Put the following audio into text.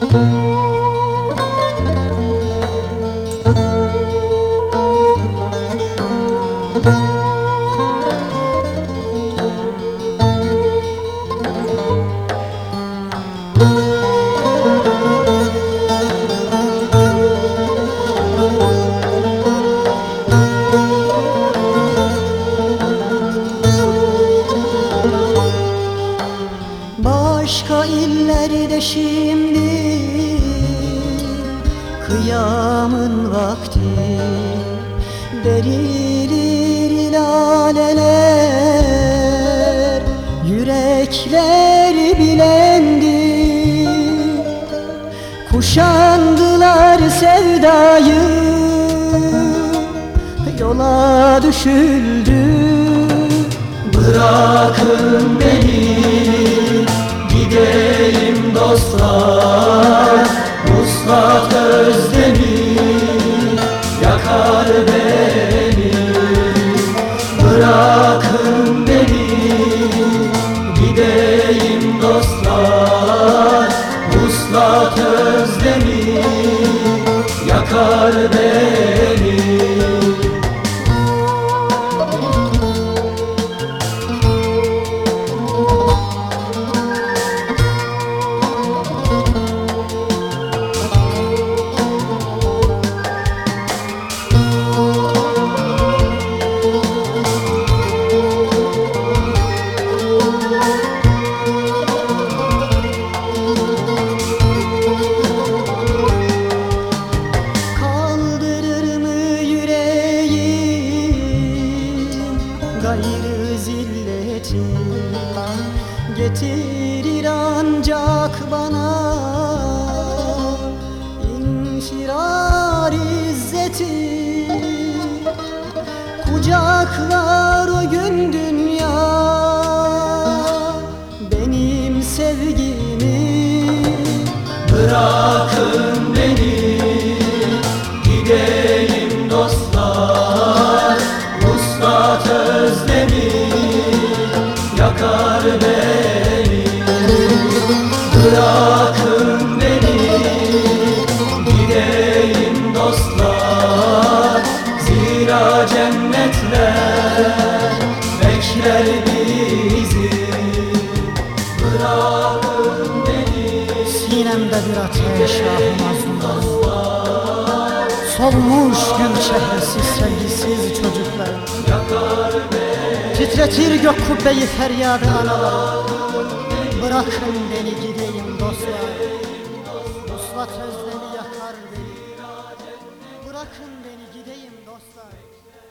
Müzik Başka illerde şimdi Kıyamın vakti. Derilir laleler Yürekler bilendi. Kuşandılar sevdayı Yola düşüldü. Bırakın gayrı zilleti Getirir ancak bana. İnfirar izzeti. Kucaklar o gün dünya. Benim sevgimi Bırakın bizi Bırakın beni Sinemde bir ateş ahmazlığı Solmuş gül çehresiz sevgisiz çocuklar. Titretir gök kubbeyi feryadı analar. Bırakın beni gideyim dostlar. Vuslat özlemi yakar beni. Bırakın beni gideyim dostlar